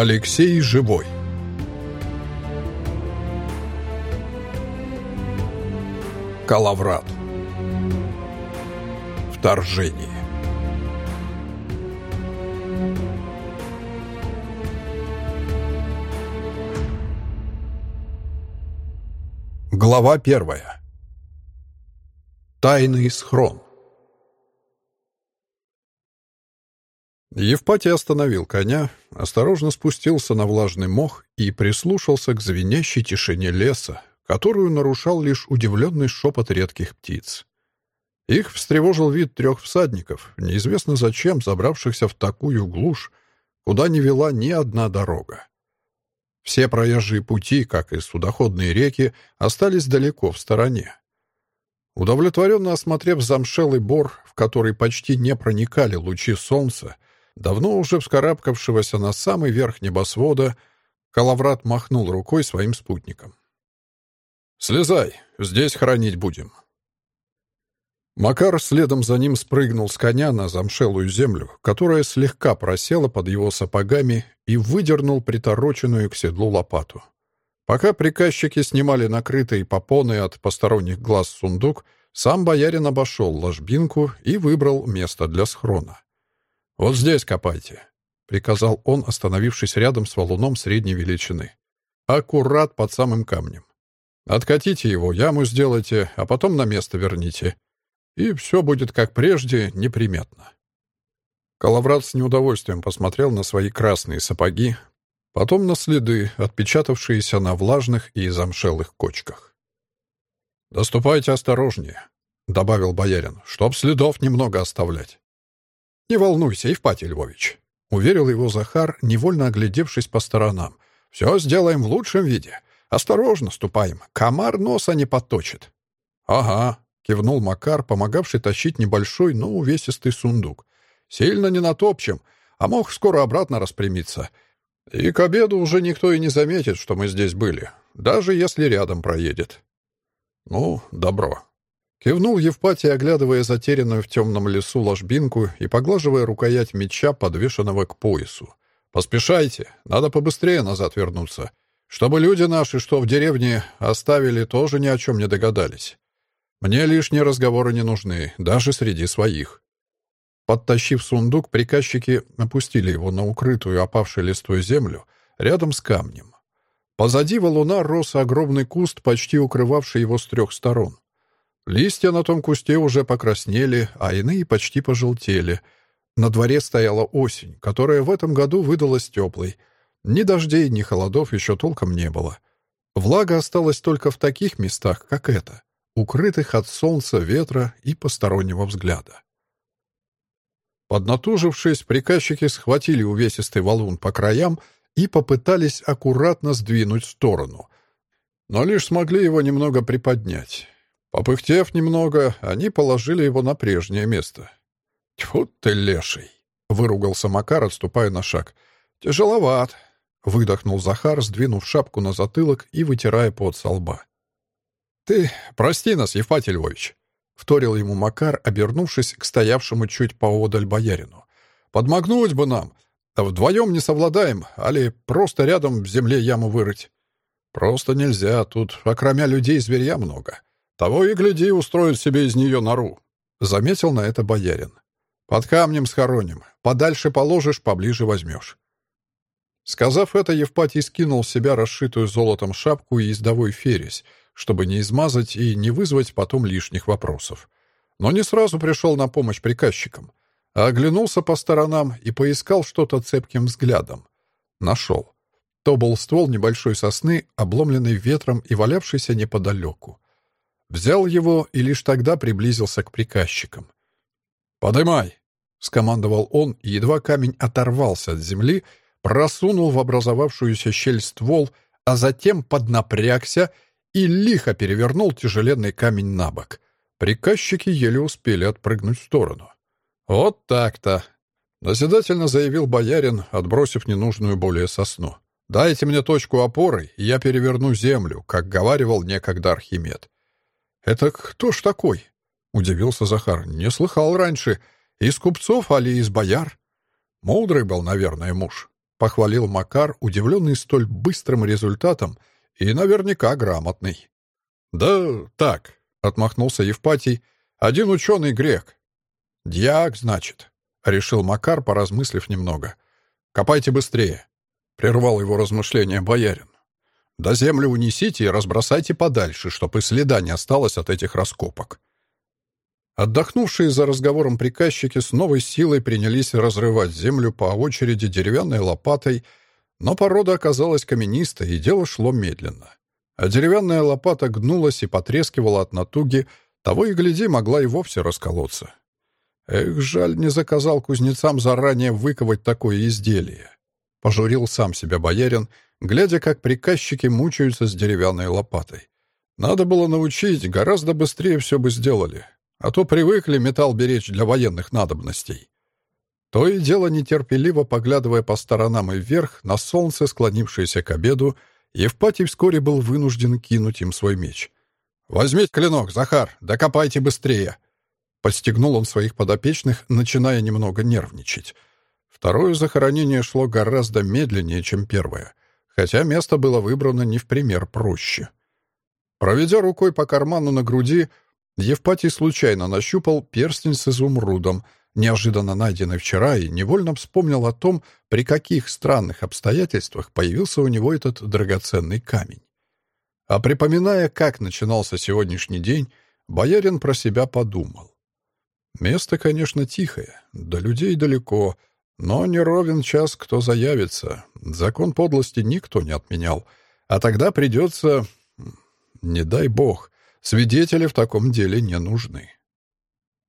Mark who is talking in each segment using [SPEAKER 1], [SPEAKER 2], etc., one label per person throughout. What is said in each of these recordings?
[SPEAKER 1] Алексей Живой. Калаврат. Вторжение. Глава первая. Тайный схрон Евпатий остановил коня, осторожно спустился на влажный мох и прислушался к звенящей тишине леса, которую нарушал лишь удивленный шепот редких птиц. Их встревожил вид трех всадников, неизвестно зачем забравшихся в такую глушь, куда не вела ни одна дорога. Все проезжие пути, как и судоходные реки, остались далеко в стороне. Удовлетворенно осмотрев замшелый бор, в который почти не проникали лучи солнца, давно уже вскарабкавшегося на самый верх небосвода, Калаврат махнул рукой своим спутникам. «Слезай, здесь хоронить будем». Макар следом за ним спрыгнул с коня на замшелую землю, которая слегка просела под его сапогами и выдернул притороченную к седлу лопату. Пока приказчики снимали накрытый попоны от посторонних глаз сундук, сам боярин обошел ложбинку и выбрал место для схрона. «Вот здесь копайте», — приказал он, остановившись рядом с валуном средней величины. «Аккурат под самым камнем. Откатите его, яму сделайте, а потом на место верните. И все будет как прежде, неприметно». Калаврат с неудовольствием посмотрел на свои красные сапоги, потом на следы, отпечатавшиеся на влажных и замшелых кочках. «Доступайте осторожнее», — добавил боярин, — «чтоб следов немного оставлять». «Не волнуйся, Евпатий Львович», — уверил его Захар, невольно оглядевшись по сторонам. «Все сделаем в лучшем виде. Осторожно ступаем. Комар носа не подточит». «Ага», — кивнул Макар, помогавший тащить небольшой, но увесистый сундук. «Сильно не натопчем, а мог скоро обратно распрямиться. И к обеду уже никто и не заметит, что мы здесь были, даже если рядом проедет». «Ну, добро», Кивнул Евпатий, оглядывая затерянную в темном лесу ложбинку и поглаживая рукоять меча, подвешенного к поясу. «Поспешайте, надо побыстрее назад вернуться, чтобы люди наши, что в деревне оставили, тоже ни о чем не догадались. Мне лишние разговоры не нужны, даже среди своих». Подтащив сундук, приказчики опустили его на укрытую опавшей листвой землю рядом с камнем. Позади валуна рос огромный куст, почти укрывавший его с трех сторон. Листья на том кусте уже покраснели, а иные почти пожелтели. На дворе стояла осень, которая в этом году выдалась теплой. Ни дождей, ни холодов еще толком не было. Влага осталась только в таких местах, как это, укрытых от солнца, ветра и постороннего взгляда. Поднатужившись, приказчики схватили увесистый валун по краям и попытались аккуратно сдвинуть в сторону, но лишь смогли его немного приподнять. Попыхтев немного, они положили его на прежнее место. «Тьфу ты, леший!» — выругался Макар, отступая на шаг. «Тяжеловат!» — выдохнул Захар, сдвинув шапку на затылок и вытирая пот со лба. «Ты прости нас, Евпатий Львович!» — вторил ему Макар, обернувшись к стоявшему чуть поодаль боярину. «Подмогнуть бы нам! Вдвоем не совладаем, али просто рядом в земле яму вырыть. Просто нельзя, тут, окромя людей, зверья много. Того и гляди, устроит себе из нее нору. Заметил на это боярин. Под камнем схороним. Подальше положишь, поближе возьмешь. Сказав это, Евпатий скинул с себя расшитую золотом шапку и ездовой фересь, чтобы не измазать и не вызвать потом лишних вопросов. Но не сразу пришел на помощь приказчикам, а оглянулся по сторонам и поискал что-то цепким взглядом. Нашел. То был ствол небольшой сосны, обломленный ветром и валявшийся неподалеку. Взял его и лишь тогда приблизился к приказчикам. «Подымай!» — скомандовал он, и едва камень оторвался от земли, просунул в образовавшуюся щель ствол, а затем поднапрягся и лихо перевернул тяжеленный камень на бок. Приказчики еле успели отпрыгнуть в сторону. «Вот так-то!» — назидательно заявил боярин, отбросив ненужную более сосну. «Дайте мне точку опоры, и я переверну землю, как говаривал некогда Архимед. «Это кто ж такой?» — удивился Захар. «Не слыхал раньше. Из купцов, али из бояр?» «Мудрый был, наверное, муж», — похвалил Макар, удивленный столь быстрым результатом и наверняка грамотный. «Да так», — отмахнулся Евпатий, — «один ученый грек». «Дьяк, значит», — решил Макар, поразмыслив немного. «Копайте быстрее», — прервал его размышления боярин. «До землю унесите и разбросайте подальше, чтобы и следа не осталось от этих раскопок». Отдохнувшие за разговором приказчики с новой силой принялись разрывать землю по очереди деревянной лопатой, но порода оказалась каменистой, и дело шло медленно. А деревянная лопата гнулась и потрескивала от натуги, того и гляди, могла и вовсе расколоться. Эх, жаль, не заказал кузнецам заранее выковать такое изделие. Пожурил сам себя боярин, глядя, как приказчики мучаются с деревянной лопатой. Надо было научить, гораздо быстрее все бы сделали а то привыкли металл беречь для военных надобностей. То и дело, нетерпеливо поглядывая по сторонам и вверх, на солнце, склонившееся к обеду, Евпатий вскоре был вынужден кинуть им свой меч. «Возьмите клинок, Захар, докопайте быстрее!» Подстегнул он своих подопечных, начиная немного нервничать. Второе захоронение шло гораздо медленнее, чем первое, хотя место было выбрано не в пример проще. Проведя рукой по карману на груди, Евпатий случайно нащупал перстень с изумрудом, неожиданно найденный вчера, и невольно вспомнил о том, при каких странных обстоятельствах появился у него этот драгоценный камень. А припоминая, как начинался сегодняшний день, боярин про себя подумал. Место, конечно, тихое, до людей далеко, но не ровен час, кто заявится. Закон подлости никто не отменял. А тогда придется... Не дай бог, Свидетели в таком деле не нужны.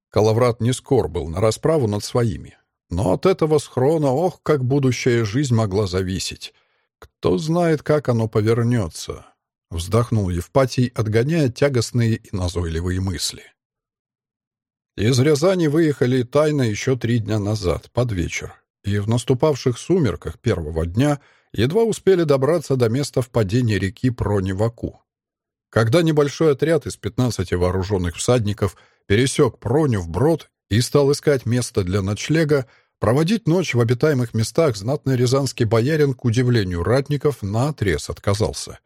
[SPEAKER 1] Калаврат не скор был на расправу над своими. Но от этого схрона, ох, как будущая жизнь могла зависеть. Кто знает, как оно повернется. Вздохнул Евпатий, отгоняя тягостные и назойливые мысли. Из Рязани выехали тайно еще три дня назад, под вечер, и в наступавших сумерках первого дня едва успели добраться до места впадения реки Прони-Ваку. Когда небольшой отряд из 15 вооруженных всадников пересек Проню вброд и стал искать место для ночлега, проводить ночь в обитаемых местах знатный рязанский боярин, к удивлению ратников, наотрез отказался.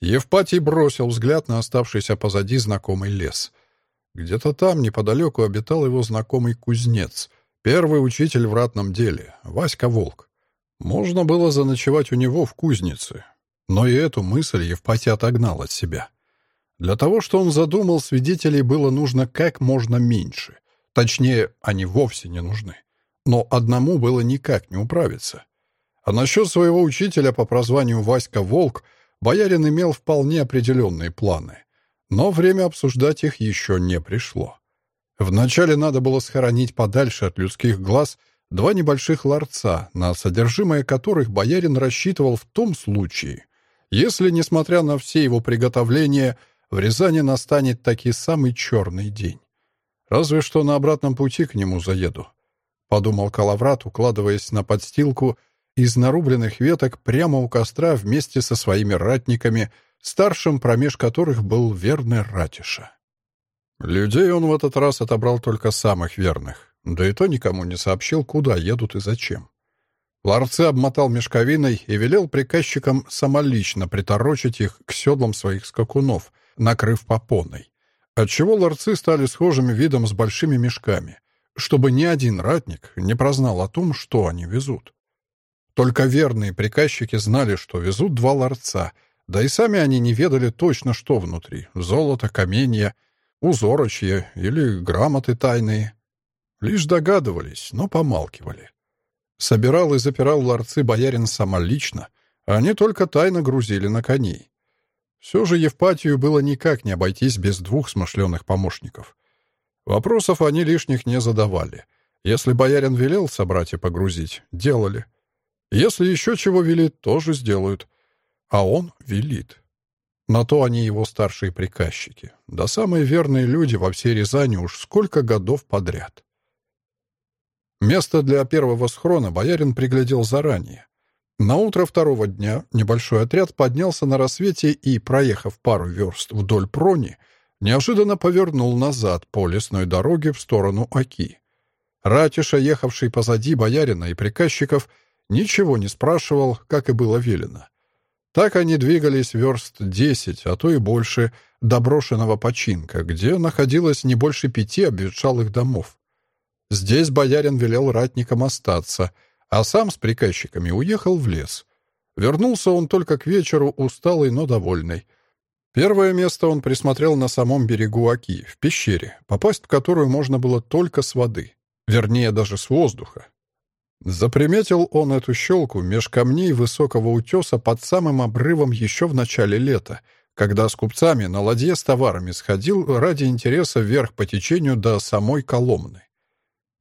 [SPEAKER 1] Евпатий бросил взгляд на оставшийся позади знакомый лес. Где-то там, неподалеку, обитал его знакомый кузнец, первый учитель в ратном деле, Васька Волк. Можно было заночевать у него в кузнице, но и эту мысль Евпатий отогнал от себя. Для того, что он задумал, свидетелей было нужно как можно меньше. Точнее, они вовсе не нужны. Но одному было никак не управиться. А насчет своего учителя по прозванию Васька Волк боярин имел вполне определенные планы. Но время обсуждать их еще не пришло. Вначале надо было схоронить подальше от людских глаз два небольших ларца, на содержимое которых боярин рассчитывал в том случае, если, несмотря на все его приготовления, в Рязани настанет таки самый черный день. Разве что на обратном пути к нему заеду. Подумал Калаврат, укладываясь на подстилку из нарубленных веток прямо у костра вместе со своими ратниками, старшим промеж которых был верный Ратиша. Людей он в этот раз отобрал только самых верных, да и то никому не сообщил, куда едут и зачем. Ларцы обмотал мешковиной и велел приказчикам самолично приторочить их к седлам своих скакунов, накрыв попоной, отчего ларцы стали схожими видом с большими мешками, чтобы ни один ратник не прознал о том, что они везут. Только верные приказчики знали, что везут два ларца, да и сами они не ведали точно, что внутри — золото, каменья, узорочье или грамоты тайные. Лишь догадывались, но помалкивали. Собирал и запирал ларцы боярин самолично, а они только тайно грузили на коней. Все же Евпатию было никак не обойтись без двух смышленых помощников. Вопросов они лишних не задавали. Если боярин велел собрать и погрузить, делали. Если еще чего велит, тоже сделают. А он велит. На то они его старшие приказчики. Да самые верные люди во всей Рязани уж сколько годов подряд. Место для первого схрона боярин приглядел заранее. На утро второго дня небольшой отряд поднялся на рассвете и, проехав пару верст вдоль прони, неожиданно повернул назад по лесной дороге в сторону Оки. Ратиша, ехавший позади боярина и приказчиков, ничего не спрашивал, как и было велено. Так они двигались верст десять, а то и больше, до брошенного починка, где находилось не больше пяти обветшалых домов. Здесь боярин велел ратникам остаться, а сам с приказчиками уехал в лес. Вернулся он только к вечеру, усталый, но довольный. Первое место он присмотрел на самом берегу Оки, в пещере, попасть в которую можно было только с воды, вернее, даже с воздуха. Заприметил он эту щелку меж камней высокого утеса под самым обрывом еще в начале лета, когда с купцами на ладье с товарами сходил ради интереса вверх по течению до самой Коломны.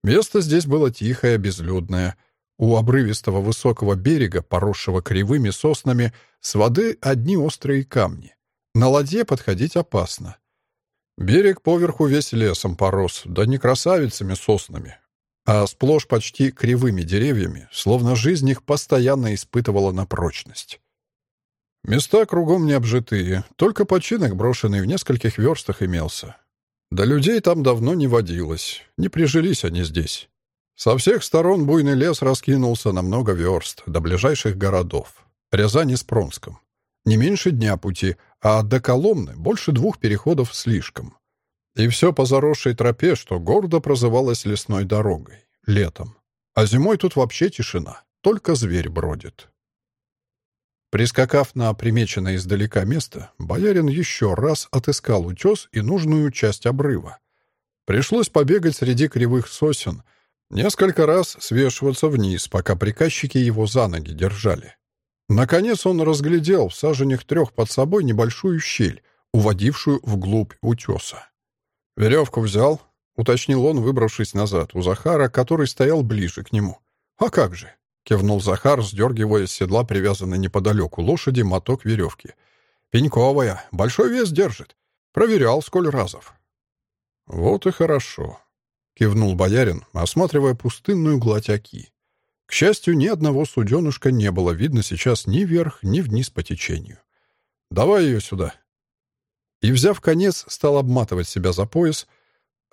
[SPEAKER 1] Место здесь было тихое, безлюдное. У обрывистого высокого берега, поросшего кривыми соснами, с воды одни острые камни. На ладье подходить опасно. Берег поверху весь лесом порос, да не красавицами соснами, а сплошь почти кривыми деревьями, словно жизнь их постоянно испытывала на прочность. Места кругом необжитые, только починок, брошенный в нескольких верстах, имелся. Да людей там давно не водилось, не прижились они здесь. Со всех сторон буйный лес раскинулся на много верст, до ближайших городов. Рязани с Пронском. Не меньше дня пути, а до Коломны больше двух переходов слишком. И все по заросшей тропе, что гордо прозывалось лесной дорогой. Летом. А зимой тут вообще тишина. Только зверь бродит. Прискакав на примеченное издалека место, боярин еще раз отыскал утес и нужную часть обрыва. Пришлось побегать среди кривых сосен, несколько раз свешиваться вниз, пока приказчики его за ноги держали. Наконец он разглядел в саженях трех под собой небольшую щель, уводившую вглубь утеса. «Веревку взял?» — уточнил он, выбравшись назад, у Захара, который стоял ближе к нему. «А как же?» — кивнул Захар, сдергивая с седла привязанной неподалеку лошади моток веревки. «Пеньковая, большой вес держит. Проверял, сколь разов». «Вот и хорошо», — кивнул боярин, осматривая пустынную гладь оки. К счастью, ни одного суденушка не было видно сейчас ни вверх, ни вниз по течению. «Давай ее сюда», и, взяв конец, стал обматывать себя за пояс.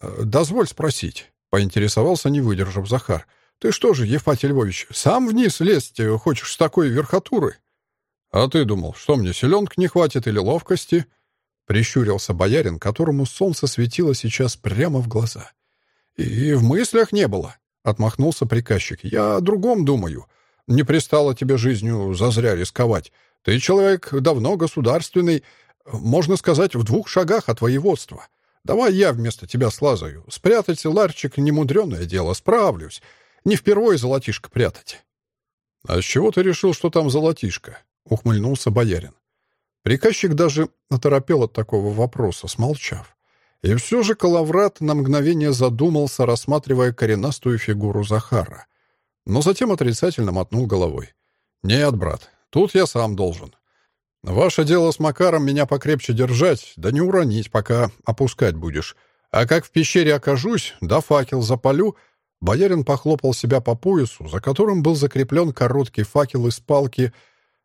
[SPEAKER 1] «Э, «Дозволь спросить», — поинтересовался, не выдержав Захар. «Ты что же, Евпатий Львович, сам вниз лезть хочешь с такой верхотуры?» «А ты думал, что мне селенок не хватит или ловкости?» Прищурился боярин, которому солнце светило сейчас прямо в глаза. «И в мыслях не было», — отмахнулся приказчик. «Я о другом думаю. Не пристало тебе жизнью зазря рисковать. Ты человек давно государственный, можно сказать, в двух шагах от воеводства. Давай я вместо тебя слазаю. Спрятать ларчик — немудреное дело, справлюсь. Не впервые золотишко прятать». «А с чего ты решил, что там золотишко?» — ухмыльнулся боярин. Приказчик даже оторопел от такого вопроса, смолчав. И все же Калаврат на мгновение задумался, рассматривая коренастую фигуру Захара. Но затем отрицательно мотнул головой. «Нет, брат, тут я сам должен. Ваше дело с Макаром меня покрепче держать, да не уронить, пока опускать будешь. А как в пещере окажусь, да факел запалю...» Боярин похлопал себя по поясу, за которым был закреплен короткий факел из палки.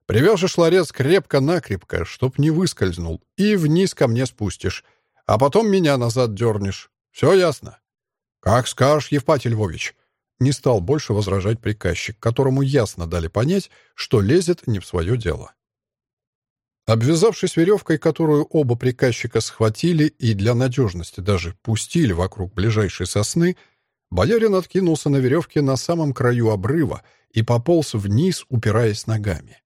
[SPEAKER 1] «Привяжешь ларец крепко-накрепко, чтоб не выскользнул, и вниз ко мне спустишь, а потом меня назад дернешь. Все ясно?» «Как скажешь, Евпатий Львович». Не стал больше возражать приказчик, которому ясно дали понять, что лезет не в свое дело. Обвязавшись веревкой, которую оба приказчика схватили и для надежности даже пустили вокруг ближайшей сосны, боярин откинулся на веревке на самом краю обрыва и пополз вниз, упираясь ногами.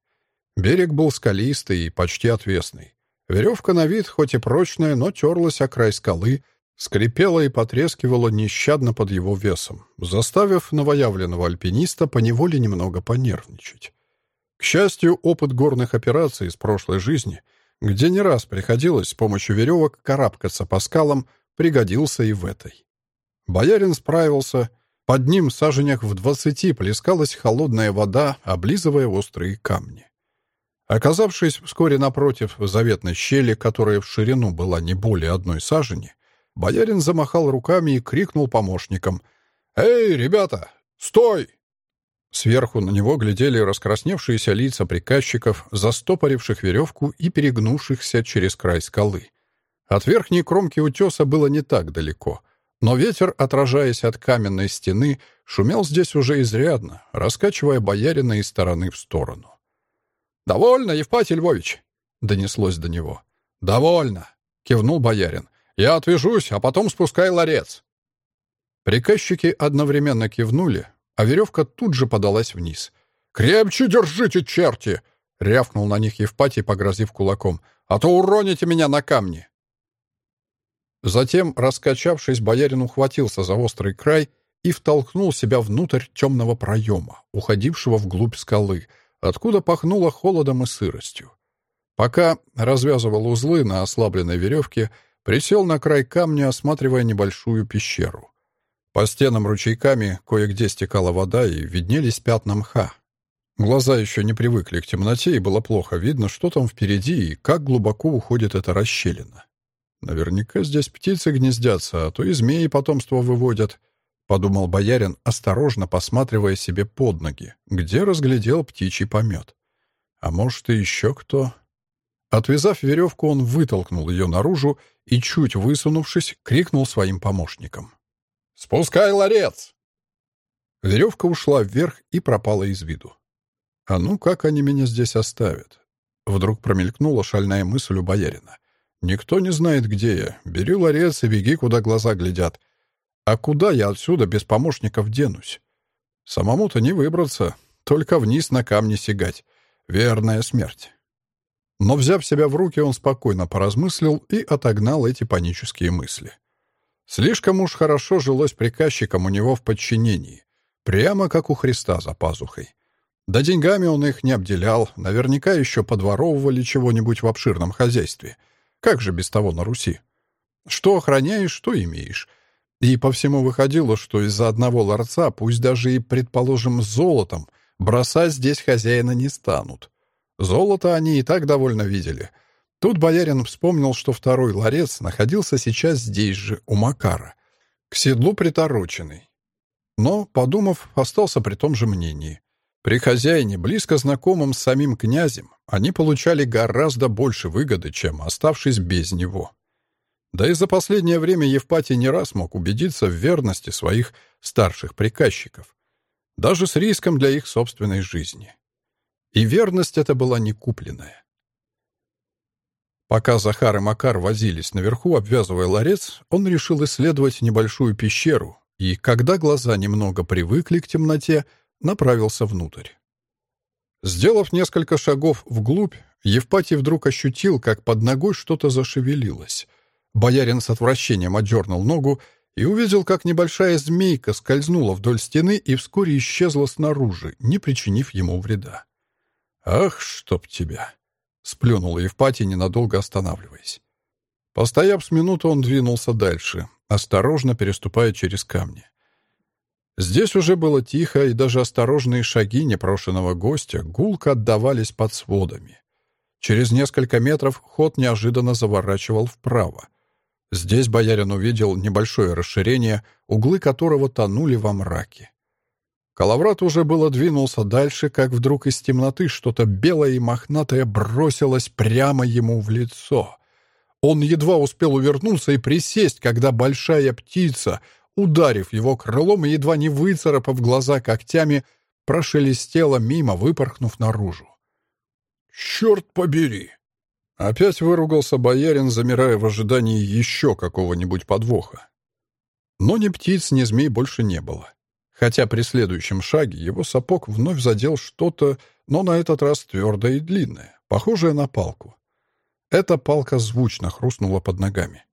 [SPEAKER 1] Берег был скалистый и почти отвесный. Веревка на вид, хоть и прочная, но терлась о край скалы, скрипела и потрескивала нещадно под его весом, заставив новоявленного альпиниста поневоле немного понервничать. К счастью, опыт горных операций из прошлой жизни, где не раз приходилось с помощью веревок карабкаться по скалам, пригодился и в этой. Боярин справился. Под ним в саженях в двадцати плескалась холодная вода, облизывая острые камни. Оказавшись вскоре напротив заветной щели, которая в ширину была не более одной сажени, боярин замахал руками и крикнул помощникам. «Эй, ребята, стой! Сверху на него глядели раскрасневшиеся лица приказчиков, застопоривших веревку и перегнувшихся через край скалы. От верхней кромки утеса было не так далеко, Но ветер, отражаясь от каменной стены, шумел здесь уже изрядно, раскачивая боярина из стороны в сторону. «Довольно, Евпатий Львович!» — донеслось до него. «Довольно!» — кивнул боярин. «Я отвяжусь, а потом спускай ларец!» Приказчики одновременно кивнули, а веревка тут же подалась вниз. «Крепче держите, черти!» — рявкнул на них Евпатий, погрозив кулаком. «А то уроните меня на камни!» Затем, раскачавшись, боярин ухватился за острый край и втолкнул себя внутрь темного проема, уходившего вглубь скалы, откуда пахнуло холодом и сыростью. Пока развязывал узлы на ослабленной веревке, присел на край камня, осматривая небольшую пещеру. По стенам ручейками кое-где стекала вода и виднелись пятна мха. Глаза еще не привыкли к темноте, и было плохо видно, что там впереди и как глубоко уходит эта расщелина. Наверняка здесь птицы гнездятся, а то и змеи потомство выводят, — подумал боярин, осторожно посматривая себе под ноги, где разглядел птичий помет. А может, и еще кто? Отвязав веревку, он вытолкнул ее наружу и, чуть высунувшись, крикнул своим помощникам. «Спускай ларец!» Веревка ушла вверх и пропала из виду. «А ну, как они меня здесь оставят?» Вдруг промелькнула шальная мысль у боярина. Никто не знает, где я. Бери ларец и беги, куда глаза глядят. А куда я отсюда без помощников денусь? Самому-то не выбраться, только вниз на камни сигать. Верная смерть. Но, взяв себя в руки, он спокойно поразмыслил и отогнал эти панические мысли. Слишком уж хорошо жилось приказчикам у него в подчинении. Прямо как у Христа за пазухой. Да деньгами он их не обделял, наверняка еще подворовывали чего-нибудь в обширном хозяйстве — как же без того на Руси? Что охраняешь, что имеешь. И по всему выходило, что из-за одного ларца, пусть даже и, предположим, золотом, бросать здесь хозяина не станут. Золото они и так довольно видели. Тут боярин вспомнил, что второй ларец находился сейчас здесь же, у Макара, к седлу притороченный. Но, подумав, остался при том же мнении. При хозяине, близко знакомым с самим князем, они получали гораздо больше выгоды, чем оставшись без него. Да и за последнее время Евпатий не раз мог убедиться в верности своих старших приказчиков, даже с риском для их собственной жизни. И верность эта была не купленная. Пока Захар и Макар возились наверху, обвязывая ларец, он решил исследовать небольшую пещеру, и, когда глаза немного привыкли к темноте, направился внутрь. Сделав несколько шагов вглубь, Евпатий вдруг ощутил, как под ногой что-то зашевелилось. Боярин с отвращением отдернул ногу и увидел, как небольшая змейка скользнула вдоль стены и вскоре исчезла снаружи, не причинив ему вреда. «Ах, чтоб тебя!» — сплюнул Евпатий, ненадолго останавливаясь. Постояв с минуту, он двинулся дальше, осторожно переступая через камни. Здесь уже было тихо, и даже осторожные шаги непрошенного гостя гулко отдавались под сводами. Через несколько метров ход неожиданно заворачивал вправо. Здесь боярин увидел небольшое расширение, углы которого тонули во мраке. Калаврат уже было двинулся дальше, как вдруг из темноты что-то белое и мохнатое бросилось прямо ему в лицо. Он едва успел увернуться и присесть, когда большая птица, ударив его крылом и едва не выцарапав глаза когтями, прошелестела мимо, выпорхнув наружу. «Черт побери!» Опять выругался боярин, замирая в ожидании еще какого-нибудь подвоха. Но ни птиц, ни змей больше не было. Хотя при следующем шаге его сапог вновь задел что-то, но на этот раз твердое и длинное, похожее на палку. Эта палка звучно хрустнула под ногами.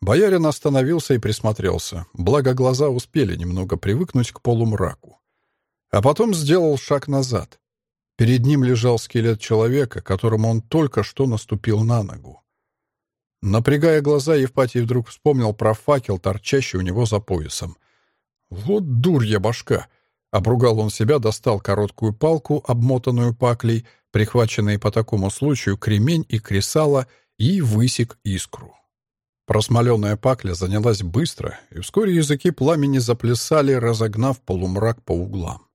[SPEAKER 1] Боярин остановился и присмотрелся, благо глаза успели немного привыкнуть к полумраку. А потом сделал шаг назад. Перед ним лежал скелет человека, которому он только что наступил на ногу. Напрягая глаза, Евпатий вдруг вспомнил про факел, торчащий у него за поясом. «Вот дурья башка!» Обругал он себя, достал короткую палку, обмотанную паклей, прихваченные по такому случаю кремень и кресало, и высек искру. Просмоленная пакля занялась быстро, и вскоре языки пламени заплясали, разогнав полумрак по углам.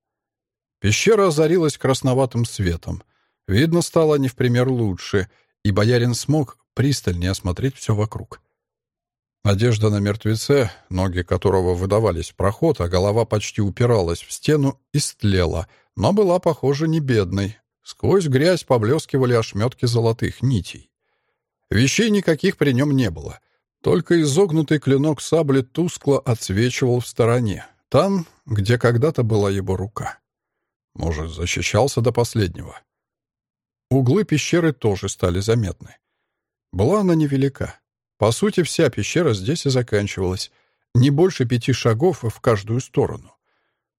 [SPEAKER 1] Пещера озарилась красноватым светом. Видно стало не в пример лучше, и боярин смог пристальнее осмотреть все вокруг. Одежда на мертвеце, ноги которого выдавались в проход, а голова почти упиралась в стену, истлела, но была, похоже, не бедной. Сквозь грязь поблескивали ошметки золотых нитей. Вещей никаких при нем не было. Только изогнутый клинок сабли тускло отсвечивал в стороне, там, где когда-то была его рука. Может, защищался до последнего. Углы пещеры тоже стали заметны. Была она невелика. По сути, вся пещера здесь и заканчивалась. Не больше пяти шагов в каждую сторону.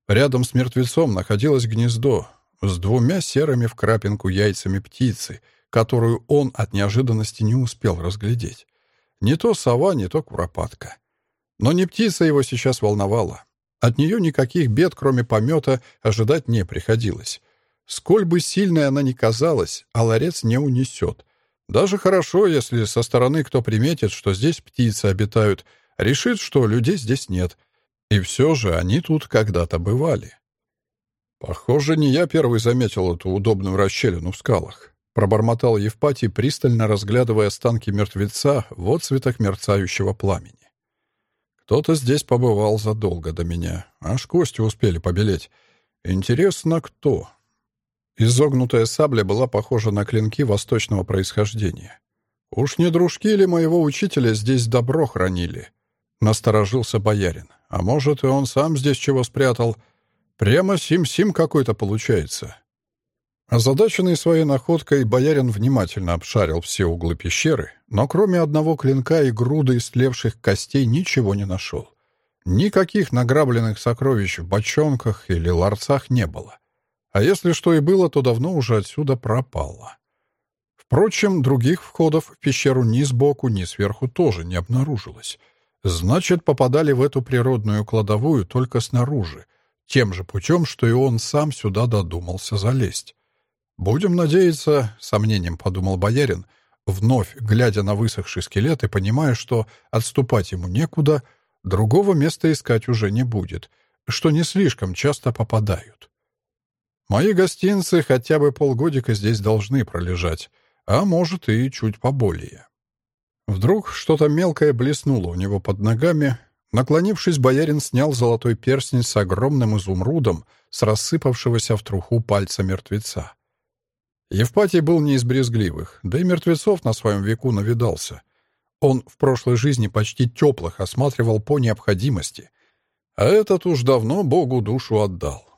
[SPEAKER 1] Рядом с мертвецом находилось гнездо с двумя серыми в крапинку яйцами птицы, которую он от неожиданности не успел разглядеть. Не то сова, не то куропатка. Но не птица его сейчас волновала. От нее никаких бед, кроме помета, ожидать не приходилось. Сколь бы сильной она ни казалась, а ларец не унесет. Даже хорошо, если со стороны кто приметит, что здесь птицы обитают, решит, что людей здесь нет. И все же они тут когда-то бывали. «Похоже, не я первый заметил эту удобную расщелину в скалах», — пробормотал Евпатий, пристально разглядывая останки мертвеца в отцветах мерцающего пламени. «Кто-то здесь побывал задолго до меня, аж кости успели побелеть. Интересно, кто?» Изогнутая сабля была похожа на клинки восточного происхождения. «Уж не дружки ли моего учителя здесь добро хранили?» Насторожился боярин. «А может, и он сам здесь чего спрятал? Прямо сим-сим какой-то получается». Озадаченный своей находкой, боярин внимательно обшарил все углы пещеры, но кроме одного клинка и груды истлевших костей ничего не нашел. Никаких награбленных сокровищ в бочонках или ларцах не было. А если что и было, то давно уже отсюда пропало. Впрочем, других входов в пещеру ни сбоку, ни сверху тоже не обнаружилось. Значит, попадали в эту природную кладовую только снаружи, тем же путем, что и он сам сюда додумался залезть. «Будем надеяться», — сомнением подумал боярин, вновь глядя на высохший скелет и понимая, что отступать ему некуда, другого места искать уже не будет, что не слишком часто попадают. Мои гостинцы хотя бы полгодика здесь должны пролежать, а может и чуть поболее. Вдруг что-то мелкое блеснуло у него под ногами. Наклонившись, боярин снял золотой перстень с огромным изумрудом с рассыпавшегося в труху пальца мертвеца. Евпатий был не из брезгливых, да и мертвецов на своем веку навидался. Он в прошлой жизни почти теплых осматривал по необходимости, а этот уж давно Богу душу отдал.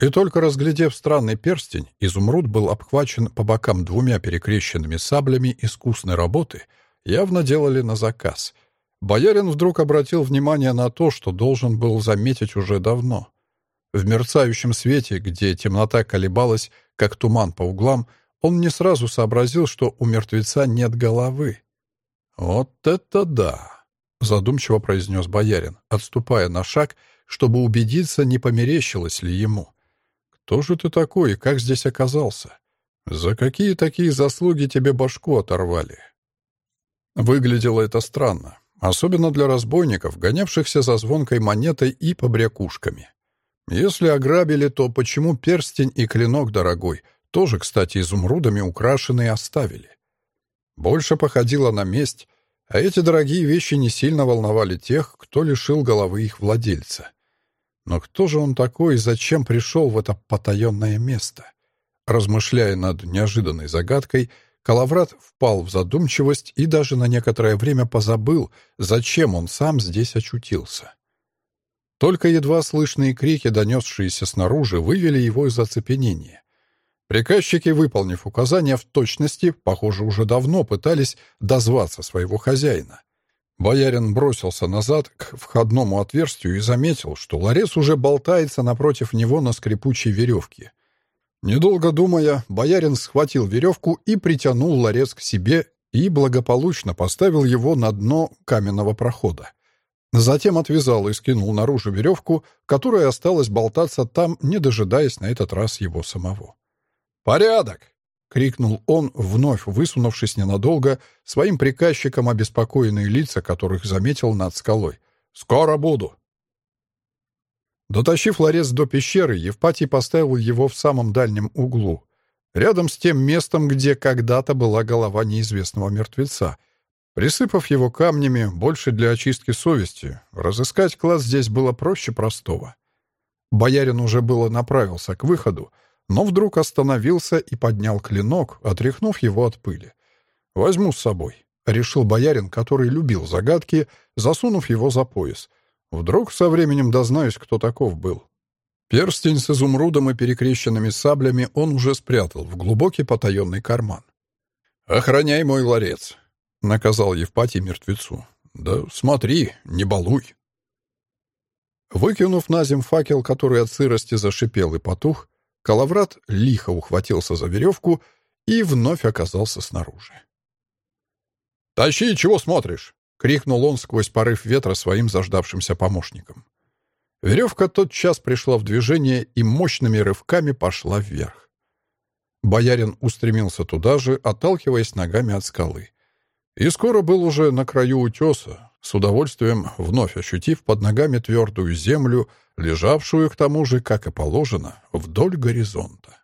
[SPEAKER 1] И только разглядев странный перстень, изумруд был обхвачен по бокам двумя перекрещенными саблями искусной работы, явно делали на заказ. Боярин вдруг обратил внимание на то, что должен был заметить уже давно. В мерцающем свете, где темнота колебалась, как туман по углам, он не сразу сообразил, что у мертвеца нет головы. «Вот это да!» — задумчиво произнес боярин, отступая на шаг, чтобы убедиться, не померещилось ли ему. Кто же ты такой и как здесь оказался? За какие такие заслуги тебе башку оторвали?» Выглядело это странно, особенно для разбойников, гонявшихся за звонкой монетой и побрякушками. Если ограбили, то почему перстень и клинок дорогой, тоже, кстати, изумрудами украшенные, оставили? Больше походило на месть, а эти дорогие вещи не сильно волновали тех, кто лишил головы их владельца. Но кто же он такой и зачем пришел в это потаенное место? Размышляя над неожиданной загадкой, Калаврат впал в задумчивость и даже на некоторое время позабыл, зачем он сам здесь очутился. Только едва слышные крики, донесшиеся снаружи, вывели его из оцепенения. Приказчики, выполнив указания в точности, похоже, уже давно пытались дозваться своего хозяина. Боярин бросился назад к входному отверстию и заметил, что ларец уже болтается напротив него на скрипучей веревке. Недолго думая, боярин схватил веревку и притянул ларец к себе и благополучно поставил его на дно каменного прохода. Затем отвязал и скинул наружу веревку, которая осталась болтаться там, не дожидаясь на этот раз его самого. «Порядок!» — крикнул он, вновь высунувшись ненадолго, своим приказчикам обеспокоенные лица, которых заметил над скалой. «Скоро буду!» Дотащив ларец до пещеры, Евпатий поставил его в самом дальнем углу, рядом с тем местом, где когда-то была голова неизвестного мертвеца, Присыпав его камнями, больше для очистки совести, разыскать класс здесь было проще простого. Боярин уже было направился к выходу, но вдруг остановился и поднял клинок, отряхнув его от пыли. «Возьму с собой», — решил боярин, который любил загадки, засунув его за пояс. «Вдруг со временем дознаюсь, кто таков был». Перстень с изумрудом и перекрещенными саблями он уже спрятал в глубокий потаенный карман. «Охраняй мой ларец», — наказал Евпатий мертвецу. «Да смотри, не балуй». Выкинув на зем факел, который от сырости зашипел и потух, Калаврат лихо ухватился за веревку и вновь оказался снаружи. «Тащи, чего смотришь!» — крикнул он сквозь порыв ветра своим заждавшимся помощникам. Веревка тотчас пришла в движение и мощными рывками пошла вверх. Боярин устремился туда же, отталкиваясь ногами от скалы. И скоро был уже на краю утеса, с удовольствием вновь ощутив под ногами твердую землю, лежавшую к тому же, как и положено, вдоль горизонта.